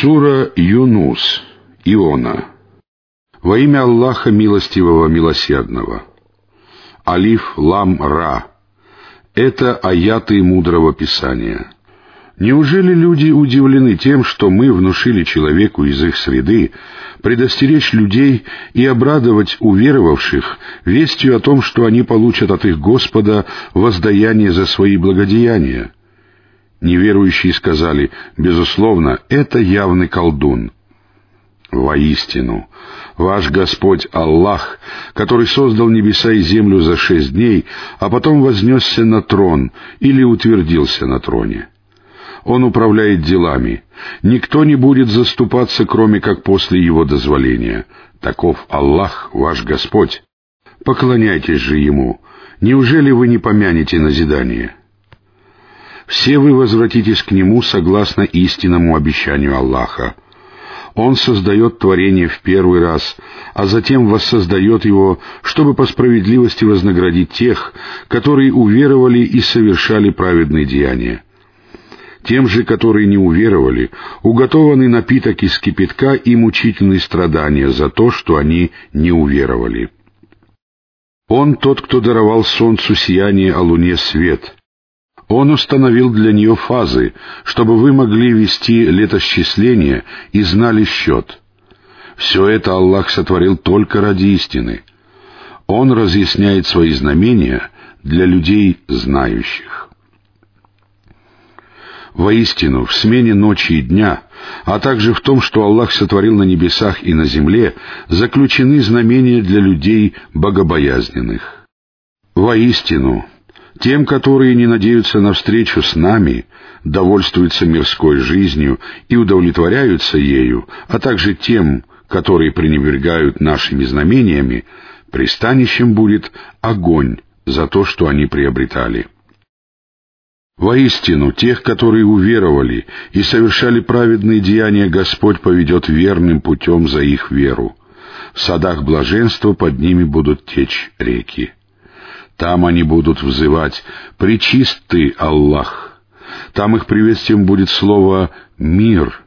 Сура Юнус, Иона. Во имя Аллаха Милостивого Милосердного. Алиф Лам Ра. Это аяты мудрого Писания. Неужели люди удивлены тем, что мы внушили человеку из их среды предостеречь людей и обрадовать уверовавших вестью о том, что они получат от их Господа воздаяние за свои благодеяния? Неверующие сказали, безусловно, это явный колдун. Воистину, ваш Господь Аллах, который создал небеса и землю за шесть дней, а потом вознесся на трон или утвердился на троне. Он управляет делами. Никто не будет заступаться, кроме как после его дозволения. Таков Аллах, ваш Господь. Поклоняйтесь же Ему. Неужели вы не помянете назидание?» Все вы возвратитесь к Нему согласно истинному обещанию Аллаха. Он создает творение в первый раз, а затем воссоздает его, чтобы по справедливости вознаградить тех, которые уверовали и совершали праведные деяния. Тем же, которые не уверовали, уготованный напиток из кипятка и мучительные страдания за то, что они не уверовали. Он тот, кто даровал солнцу сияние, а луне свет — он установил для нее фазы, чтобы вы могли вести летосчисление и знали счет. Все это Аллах сотворил только ради истины. Он разъясняет свои знамения для людей знающих. Воистину, в смене ночи и дня, а также в том, что Аллах сотворил на небесах и на земле, заключены знамения для людей богобоязненных. Воистину, тем, которые не надеются на встречу с нами, довольствуются мирской жизнью и удовлетворяются ею, а также тем, которые пренебрегают нашими знамениями, пристанищем будет огонь за то, что они приобретали. Воистину, тех, которые уверовали и совершали праведные деяния, Господь поведет верным путем за их веру. В садах блаженства под ними будут течь реки. Там они будут взывать «Пречистый Аллах». Там их приветствием будет слово «мир»,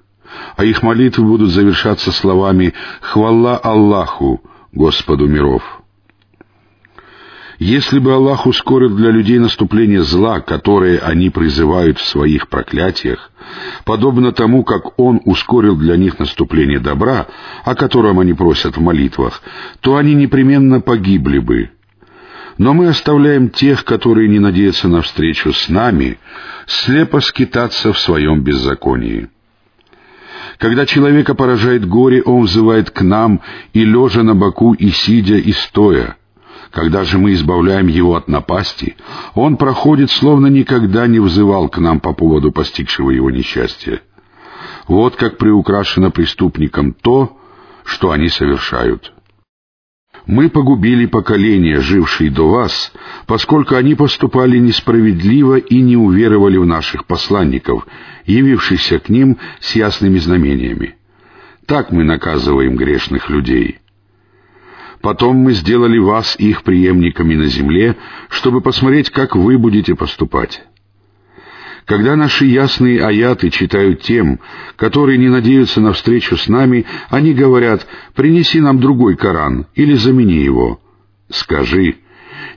а их молитвы будут завершаться словами «Хвала Аллаху, Господу миров». Если бы Аллах ускорил для людей наступление зла, которое они призывают в своих проклятиях, подобно тому, как Он ускорил для них наступление добра, о котором они просят в молитвах, то они непременно погибли бы — но мы оставляем тех, которые не надеются на встречу с нами, слепо скитаться в своем беззаконии. Когда человека поражает горе, он взывает к нам и лежа на боку, и сидя, и стоя. Когда же мы избавляем его от напасти, он проходит, словно никогда не взывал к нам по поводу постигшего его несчастья. Вот как приукрашено преступникам то, что они совершают мы погубили поколения, жившие до вас, поскольку они поступали несправедливо и не уверовали в наших посланников, явившихся к ним с ясными знамениями. Так мы наказываем грешных людей. Потом мы сделали вас их преемниками на земле, чтобы посмотреть, как вы будете поступать. Когда наши ясные аяты читают тем, которые не надеются на встречу с нами, они говорят «принеси нам другой Коран» или «замени его». Скажи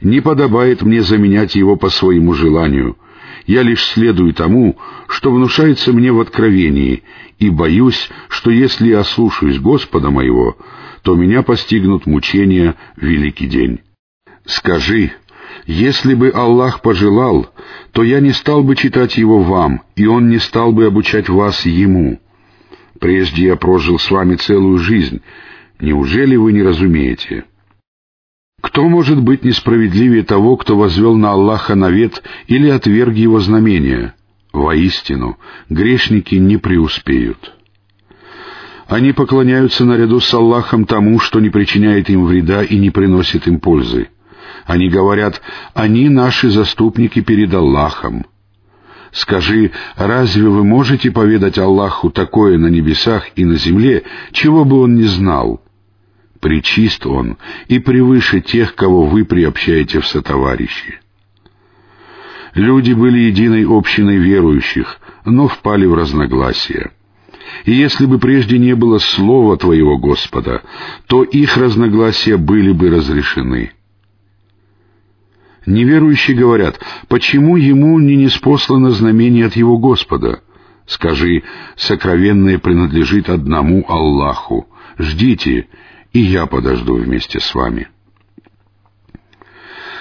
«не подобает мне заменять его по своему желанию». Я лишь следую тому, что внушается мне в откровении, и боюсь, что если я слушаюсь Господа моего, то меня постигнут мучения в великий день. Скажи, если бы Аллах пожелал, то я не стал бы читать его вам, и он не стал бы обучать вас ему. Прежде я прожил с вами целую жизнь. Неужели вы не разумеете? Кто может быть несправедливее того, кто возвел на Аллаха навет или отверг его знамения? Воистину, грешники не преуспеют. Они поклоняются наряду с Аллахом тому, что не причиняет им вреда и не приносит им пользы. Они говорят, они наши заступники перед Аллахом. Скажи, разве вы можете поведать Аллаху такое на небесах и на земле, чего бы он не знал? Причист он и превыше тех, кого вы приобщаете в сотоварищи. Люди были единой общиной верующих, но впали в разногласия. И если бы прежде не было слова Твоего, Господа, то их разногласия были бы разрешены. Неверующие говорят, почему ему не неспослано знамение от его Господа? Скажи, сокровенное принадлежит одному Аллаху. Ждите, и я подожду вместе с вами.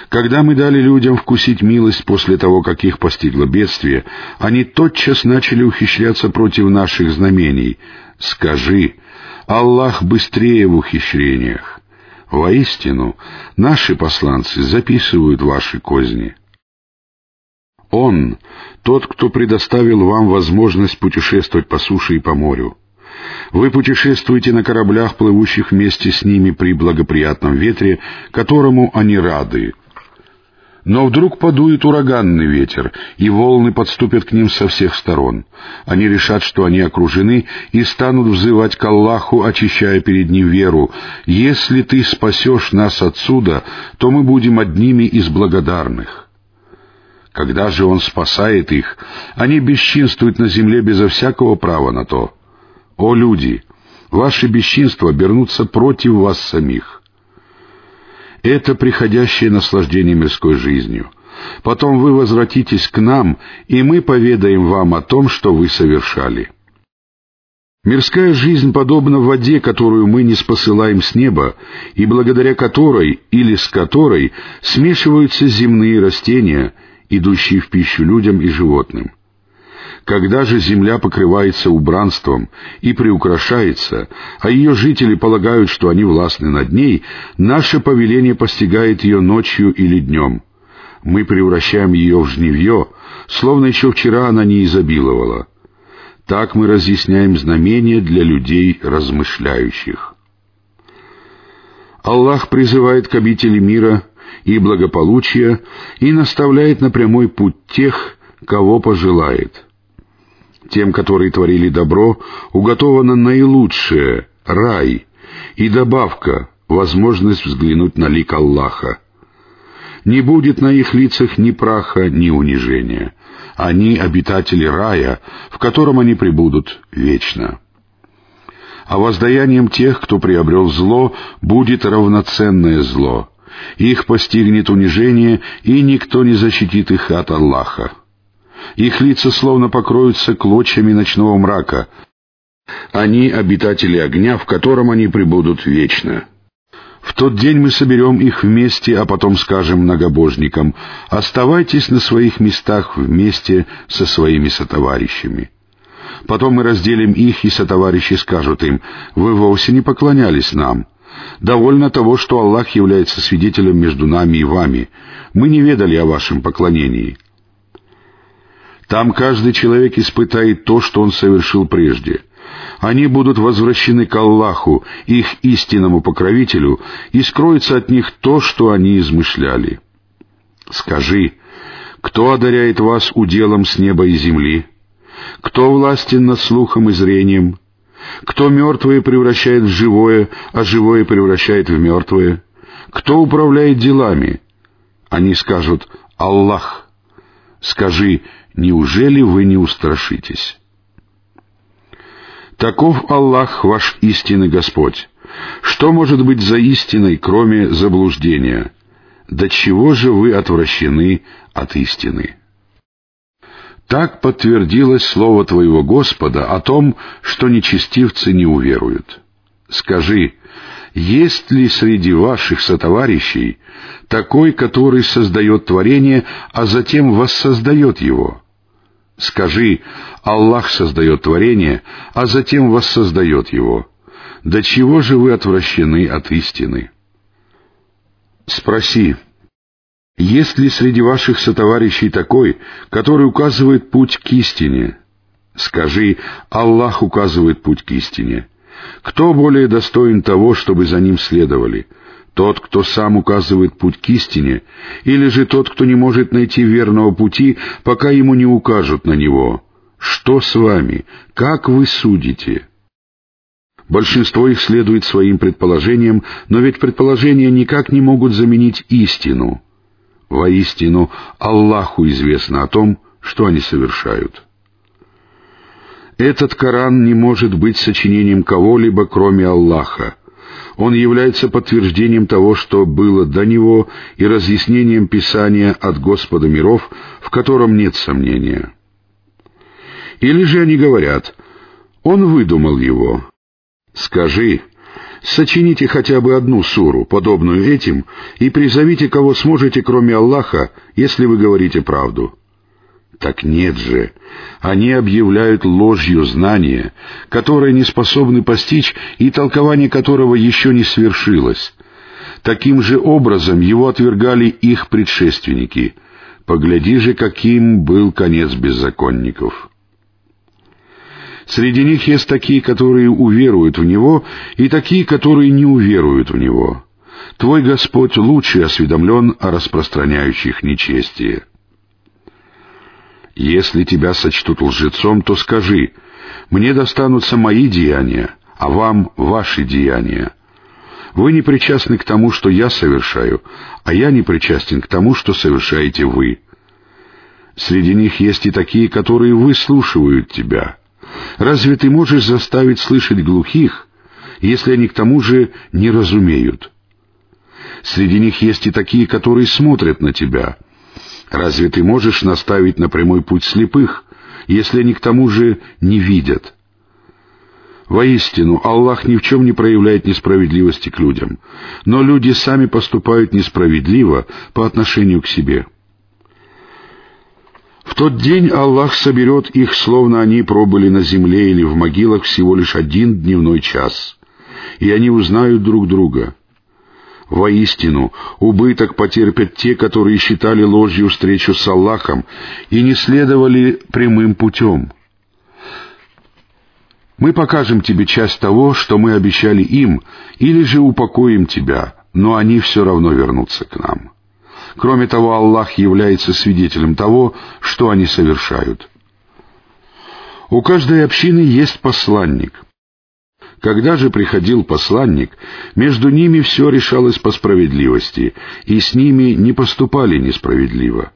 Когда мы дали людям вкусить милость после того, как их постигло бедствие, они тотчас начали ухищряться против наших знамений. Скажи, Аллах быстрее в ухищрениях. Воистину, наши посланцы записывают ваши козни. Он — тот, кто предоставил вам возможность путешествовать по суше и по морю. Вы путешествуете на кораблях, плывущих вместе с ними при благоприятном ветре, которому они рады — но вдруг подует ураганный ветер, и волны подступят к ним со всех сторон. Они решат, что они окружены, и станут взывать к Аллаху, очищая перед ним веру. «Если ты спасешь нас отсюда, то мы будем одними из благодарных». Когда же Он спасает их, они бесчинствуют на земле безо всякого права на то. О люди! Ваши бесчинства обернутся против вас самих. Это приходящее наслаждение мирской жизнью. Потом вы возвратитесь к нам, и мы поведаем вам о том, что вы совершали. Мирская жизнь подобна воде, которую мы не спосылаем с неба, и благодаря которой или с которой смешиваются земные растения, идущие в пищу людям и животным. Когда же земля покрывается убранством и приукрашается, а ее жители полагают, что они властны над ней, наше повеление постигает ее ночью или днем. Мы превращаем ее в жневье, словно еще вчера она не изобиловала. Так мы разъясняем знамения для людей размышляющих. Аллах призывает к обители мира и благополучия и наставляет на прямой путь тех, кого пожелает — тем, которые творили добро, уготовано наилучшее — рай, и добавка — возможность взглянуть на лик Аллаха. Не будет на их лицах ни праха, ни унижения. Они — обитатели рая, в котором они пребудут вечно. А воздаянием тех, кто приобрел зло, будет равноценное зло. Их постигнет унижение, и никто не защитит их от Аллаха. Их лица словно покроются клочьями ночного мрака. Они — обитатели огня, в котором они пребудут вечно. В тот день мы соберем их вместе, а потом скажем многобожникам, «Оставайтесь на своих местах вместе со своими сотоварищами». Потом мы разделим их, и сотоварищи скажут им, «Вы вовсе не поклонялись нам». Довольно того, что Аллах является свидетелем между нами и вами. Мы не ведали о вашем поклонении. Там каждый человек испытает то, что он совершил прежде. Они будут возвращены к Аллаху, их истинному покровителю, и скроется от них то, что они измышляли. Скажи, кто одаряет вас уделом с неба и земли? Кто властен над слухом и зрением? Кто мертвое превращает в живое, а живое превращает в мертвое? Кто управляет делами? Они скажут «Аллах». Скажи, неужели вы не устрашитесь? Таков Аллах, ваш истинный Господь. Что может быть за истиной, кроме заблуждения? До чего же вы отвращены от истины? Так подтвердилось слово Твоего Господа о том, что нечестивцы не уверуют. Скажи, есть ли среди ваших сотоварищей такой, который создает творение, а затем воссоздает его? Скажи, Аллах создает творение, а затем воссоздает его. До чего же вы отвращены от истины? Спроси, есть ли среди ваших сотоварищей такой, который указывает путь к истине? Скажи, Аллах указывает путь к истине. Кто более достоин того, чтобы за ним следовали? Тот, кто сам указывает путь к истине, или же тот, кто не может найти верного пути, пока ему не укажут на него? Что с вами? Как вы судите?» Большинство их следует своим предположениям, но ведь предположения никак не могут заменить истину. Воистину, Аллаху известно о том, что они совершают. Этот Коран не может быть сочинением кого-либо, кроме Аллаха. Он является подтверждением того, что было до него, и разъяснением Писания от Господа миров, в котором нет сомнения. Или же они говорят, «Он выдумал его». Скажи, сочините хотя бы одну суру, подобную этим, и призовите кого сможете, кроме Аллаха, если вы говорите правду. Так нет же, они объявляют ложью знания, которое не способны постичь и толкование которого еще не свершилось. Таким же образом его отвергали их предшественники. Погляди же, каким был конец беззаконников. Среди них есть такие, которые уверуют в Него, и такие, которые не уверуют в Него. Твой Господь лучше осведомлен о распространяющих нечестие. Если тебя сочтут лжецом, то скажи, мне достанутся мои деяния, а вам ваши деяния. Вы не причастны к тому, что я совершаю, а я не причастен к тому, что совершаете вы. Среди них есть и такие, которые выслушивают тебя. Разве ты можешь заставить слышать глухих, если они к тому же не разумеют? Среди них есть и такие, которые смотрят на тебя — Разве ты можешь наставить на прямой путь слепых, если они к тому же не видят? Воистину, Аллах ни в чем не проявляет несправедливости к людям, но люди сами поступают несправедливо по отношению к себе. В тот день Аллах соберет их, словно они пробыли на земле или в могилах всего лишь один дневной час, и они узнают друг друга — Воистину, убыток потерпят те, которые считали ложью встречу с Аллахом и не следовали прямым путем. Мы покажем тебе часть того, что мы обещали им, или же упокоим тебя, но они все равно вернутся к нам. Кроме того, Аллах является свидетелем того, что они совершают. У каждой общины есть посланник — когда же приходил посланник, между ними все решалось по справедливости, и с ними не поступали несправедливо.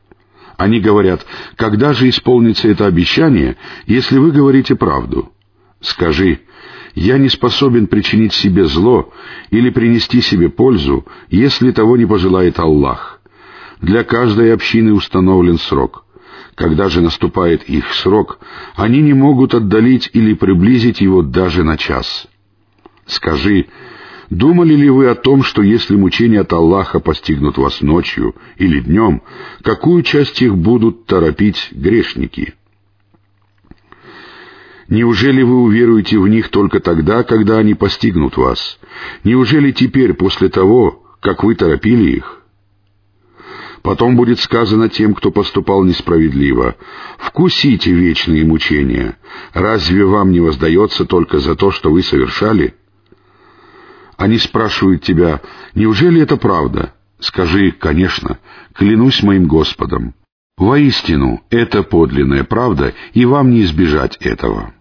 Они говорят, когда же исполнится это обещание, если вы говорите правду? Скажи, я не способен причинить себе зло или принести себе пользу, если того не пожелает Аллах. Для каждой общины установлен срок. Когда же наступает их срок, они не могут отдалить или приблизить его даже на час. Скажи, думали ли вы о том, что если мучения от Аллаха постигнут вас ночью или днем, какую часть их будут торопить грешники? Неужели вы уверуете в них только тогда, когда они постигнут вас? Неужели теперь, после того, как вы торопили их? Потом будет сказано тем, кто поступал несправедливо, «Вкусите вечные мучения. Разве вам не воздается только за то, что вы совершали?» Они спрашивают тебя, неужели это правда? Скажи, конечно, клянусь моим Господом. Воистину, это подлинная правда, и вам не избежать этого.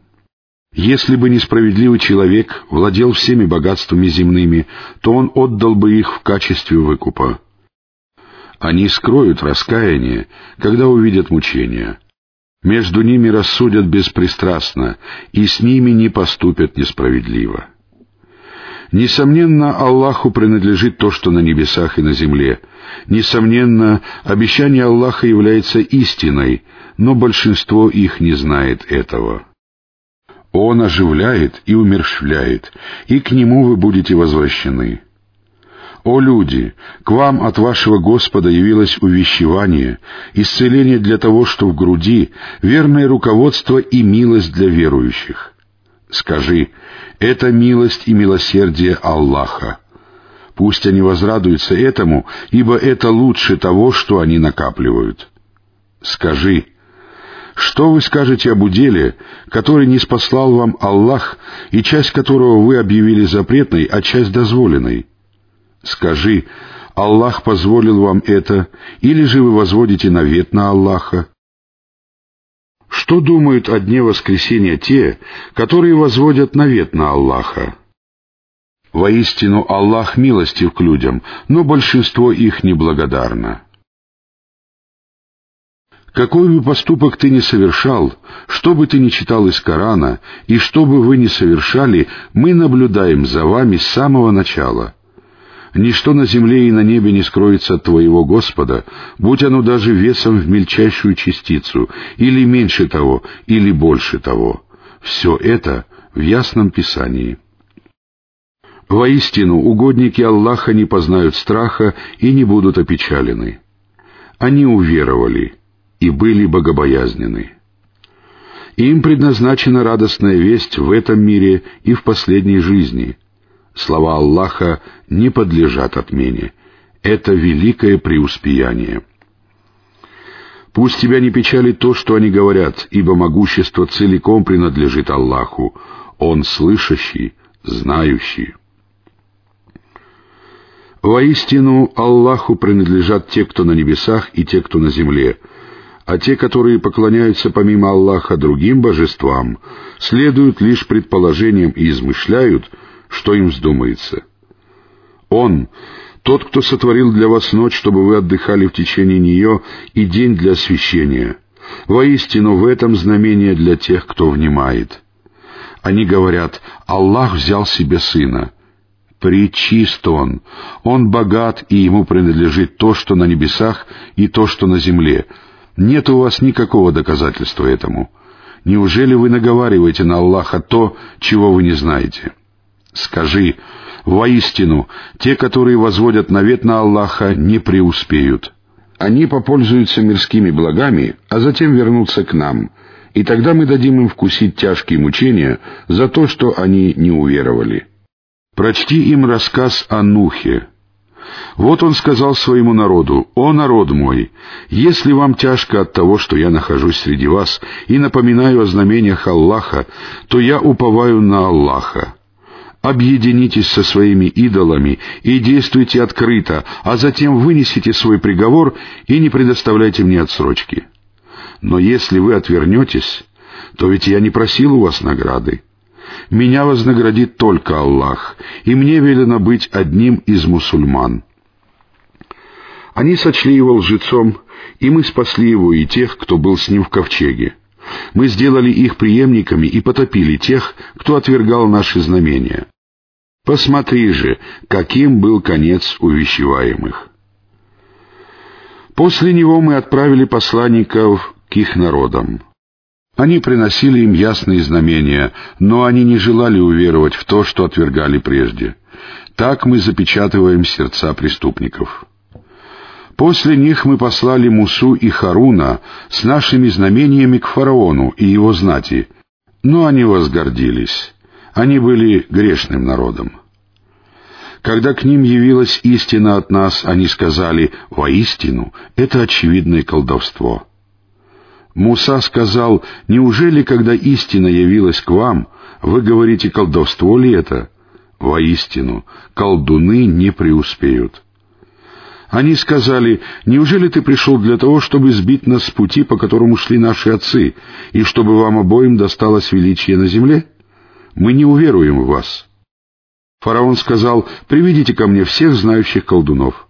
Если бы несправедливый человек владел всеми богатствами земными, то он отдал бы их в качестве выкупа. Они скроют раскаяние, когда увидят мучения. Между ними рассудят беспристрастно, и с ними не поступят несправедливо. Несомненно, Аллаху принадлежит то, что на небесах и на земле. Несомненно, обещание Аллаха является истиной, но большинство их не знает этого. Он оживляет и умерщвляет, и к Нему вы будете возвращены. «О люди, к вам от вашего Господа явилось увещевание, исцеление для того, что в груди, верное руководство и милость для верующих». Скажи, это милость и милосердие Аллаха. Пусть они возрадуются этому, ибо это лучше того, что они накапливают. Скажи, что вы скажете об уделе, который не спаслал вам Аллах, и часть которого вы объявили запретной, а часть дозволенной? Скажи, Аллах позволил вам это, или же вы возводите навет на Аллаха? Что думают о дне воскресения те, которые возводят навет на Аллаха? Воистину Аллах милостив к людям, но большинство их неблагодарно. Какой бы поступок ты ни совершал, что бы ты ни читал из Корана, и что бы вы ни совершали, мы наблюдаем за вами с самого начала. Ничто на земле и на небе не скроется от твоего Господа, будь оно даже весом в мельчайшую частицу, или меньше того, или больше того. Все это в ясном Писании. Воистину, угодники Аллаха не познают страха и не будут опечалены. Они уверовали и были богобоязнены. Им предназначена радостная весть в этом мире и в последней жизни. Слова Аллаха не подлежат отмене. Это великое преуспеяние. Пусть тебя не печалит то, что они говорят, ибо могущество целиком принадлежит Аллаху. Он слышащий, знающий. Воистину, Аллаху принадлежат те, кто на небесах, и те, кто на земле, а те, которые поклоняются помимо Аллаха другим божествам, следуют лишь предположениям и измышляют, что им вздумается. Он — тот, кто сотворил для вас ночь, чтобы вы отдыхали в течение нее, и день для освящения. Воистину, в этом знамение для тех, кто внимает. Они говорят, Аллах взял себе сына — Пречист он. Он богат, и ему принадлежит то, что на небесах, и то, что на земле. Нет у вас никакого доказательства этому. Неужели вы наговариваете на Аллаха то, чего вы не знаете? Скажи, воистину, те, которые возводят навет на Аллаха, не преуспеют. Они попользуются мирскими благами, а затем вернутся к нам, и тогда мы дадим им вкусить тяжкие мучения за то, что они не уверовали. Прочти им рассказ о Нухе. Вот он сказал своему народу, «О народ мой, если вам тяжко от того, что я нахожусь среди вас и напоминаю о знамениях Аллаха, то я уповаю на Аллаха. Объединитесь со своими идолами и действуйте открыто, а затем вынесите свой приговор и не предоставляйте мне отсрочки. Но если вы отвернетесь, то ведь я не просил у вас награды. Меня вознаградит только Аллах, и мне велено быть одним из мусульман. Они сочли его лжецом, и мы спасли его и тех, кто был с ним в ковчеге. Мы сделали их преемниками и потопили тех, кто отвергал наши знамения. Посмотри же, каким был конец увещеваемых. После него мы отправили посланников к их народам. Они приносили им ясные знамения, но они не желали уверовать в то, что отвергали прежде. Так мы запечатываем сердца преступников. После них мы послали Мусу и Харуна с нашими знамениями к фараону и его знати, но они возгордились. Они были грешным народом. Когда к ним явилась истина от нас, они сказали, «Воистину, это очевидное колдовство». Муса сказал, «Неужели, когда истина явилась к вам, вы говорите, колдовство ли это?» Воистину, колдуны не преуспеют. Они сказали, «Неужели ты пришел для того, чтобы сбить нас с пути, по которому шли наши отцы, и чтобы вам обоим досталось величие на земле? Мы не уверуем в вас». Фараон сказал, «Приведите ко мне всех знающих колдунов».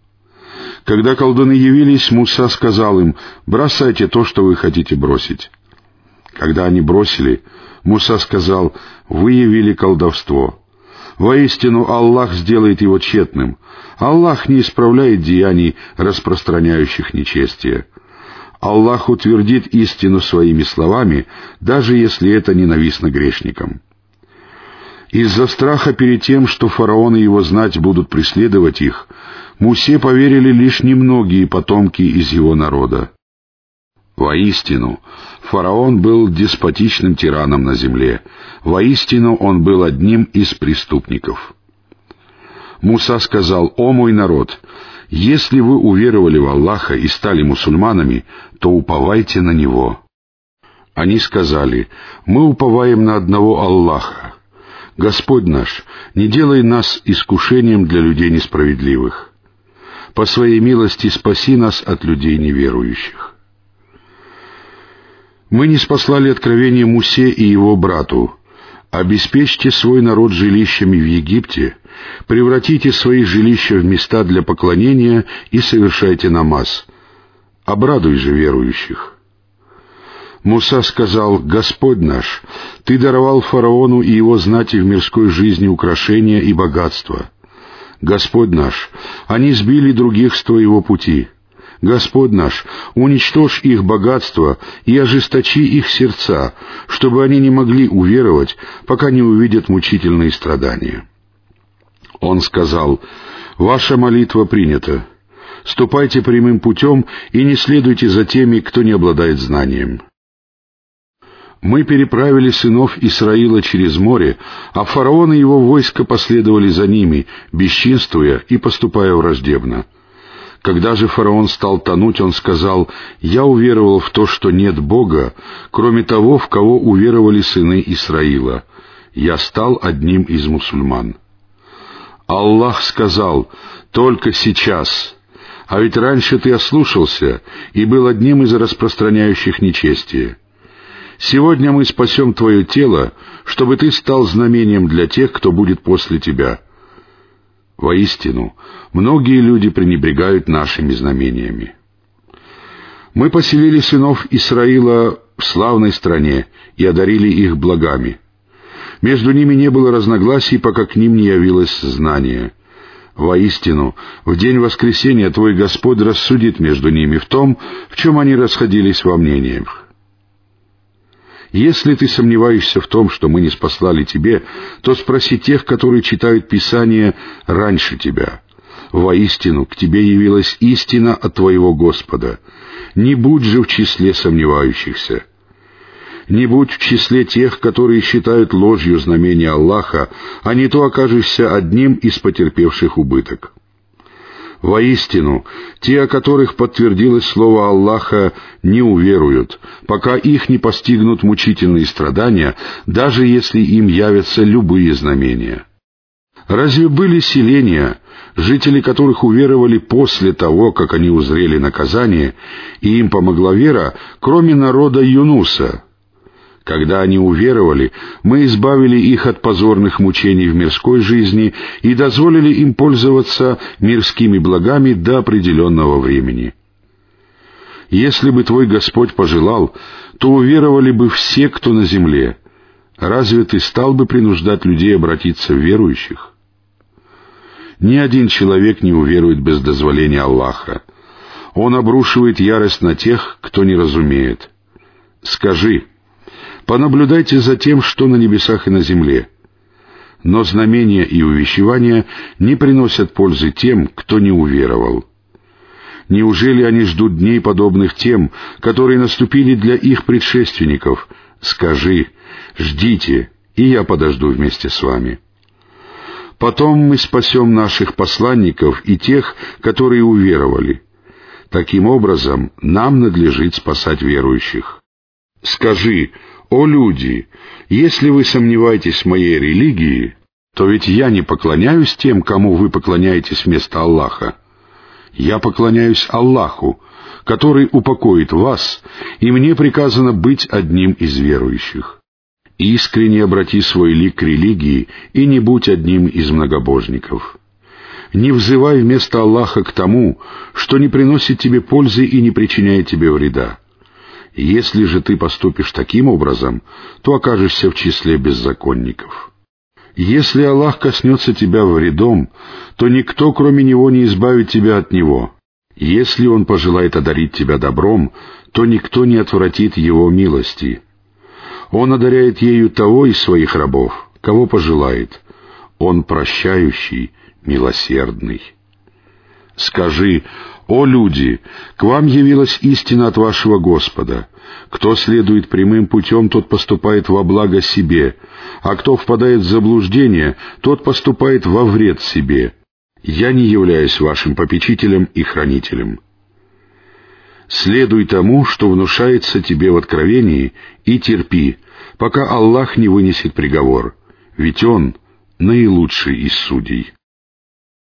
Когда колдуны явились, Муса сказал им, «Бросайте то, что вы хотите бросить». Когда они бросили, Муса сказал, «Вы явили колдовство». Воистину, Аллах сделает его тщетным. Аллах не исправляет деяний, распространяющих нечестие. Аллах утвердит истину своими словами, даже если это ненавистно грешникам. Из-за страха перед тем, что фараон и его знать будут преследовать их, Мусе поверили лишь немногие потомки из его народа. Воистину, фараон был деспотичным тираном на земле. Воистину, он был одним из преступников. Муса сказал, «О мой народ, если вы уверовали в Аллаха и стали мусульманами, то уповайте на Него». Они сказали, «Мы уповаем на одного Аллаха. Господь наш, не делай нас искушением для людей несправедливых» по своей милости спаси нас от людей неверующих. Мы не спаслали откровение Мусе и его брату. Обеспечьте свой народ жилищами в Египте, превратите свои жилища в места для поклонения и совершайте намаз. Обрадуй же верующих. Муса сказал, «Господь наш, Ты даровал фараону и его знати в мирской жизни украшения и богатства. Господь наш, они сбили других с Твоего пути. Господь наш, уничтожь их богатство и ожесточи их сердца, чтобы они не могли уверовать, пока не увидят мучительные страдания». Он сказал, «Ваша молитва принята. Ступайте прямым путем и не следуйте за теми, кто не обладает знанием». Мы переправили сынов Исраила через море, а фараон и его войско последовали за ними, бесчинствуя и поступая враждебно. Когда же фараон стал тонуть, он сказал, «Я уверовал в то, что нет Бога, кроме того, в кого уверовали сыны Исраила. Я стал одним из мусульман». Аллах сказал, «Только сейчас, а ведь раньше ты ослушался и был одним из распространяющих нечестие». Сегодня мы спасем твое тело, чтобы ты стал знамением для тех, кто будет после тебя. Воистину, многие люди пренебрегают нашими знамениями. Мы поселили сынов Исраила в славной стране и одарили их благами. Между ними не было разногласий, пока к ним не явилось знание. Воистину, в день воскресения Твой Господь рассудит между ними в том, в чем они расходились во мнениях. Если ты сомневаешься в том, что мы не спаслали тебе, то спроси тех, которые читают Писание раньше тебя. Воистину, к тебе явилась истина от твоего Господа. Не будь же в числе сомневающихся. Не будь в числе тех, которые считают ложью знамения Аллаха, а не то окажешься одним из потерпевших убыток. Воистину, те, о которых подтвердилось слово Аллаха, не уверуют, пока их не постигнут мучительные страдания, даже если им явятся любые знамения. Разве были селения, жители которых уверовали после того, как они узрели наказание, и им помогла вера, кроме народа Юнуса, когда они уверовали, мы избавили их от позорных мучений в мирской жизни и дозволили им пользоваться мирскими благами до определенного времени. Если бы твой Господь пожелал, то уверовали бы все, кто на земле. Разве ты стал бы принуждать людей обратиться в верующих? Ни один человек не уверует без дозволения Аллаха. Он обрушивает ярость на тех, кто не разумеет. Скажи, Понаблюдайте за тем, что на небесах и на земле. Но знамения и увещевания не приносят пользы тем, кто не уверовал. Неужели они ждут дней, подобных тем, которые наступили для их предшественников? Скажи, ждите, и я подожду вместе с вами. Потом мы спасем наших посланников и тех, которые уверовали. Таким образом, нам надлежит спасать верующих. Скажи, «О люди, если вы сомневаетесь в моей религии, то ведь я не поклоняюсь тем, кому вы поклоняетесь вместо Аллаха. Я поклоняюсь Аллаху, который упокоит вас, и мне приказано быть одним из верующих. Искренне обрати свой лик к религии и не будь одним из многобожников. Не взывай вместо Аллаха к тому, что не приносит тебе пользы и не причиняет тебе вреда. Если же ты поступишь таким образом, то окажешься в числе беззаконников. Если Аллах коснется тебя вредом, то никто, кроме Него, не избавит тебя от Него. Если Он пожелает одарить тебя добром, то никто не отвратит Его милости. Он одаряет ею того из своих рабов, кого пожелает. Он прощающий, милосердный. Скажи, «О люди, к вам явилась истина от вашего Господа. Кто следует прямым путем, тот поступает во благо себе, а кто впадает в заблуждение, тот поступает во вред себе. Я не являюсь вашим попечителем и хранителем». Следуй тому, что внушается тебе в откровении, и терпи, пока Аллах не вынесет приговор, ведь Он наилучший из судей.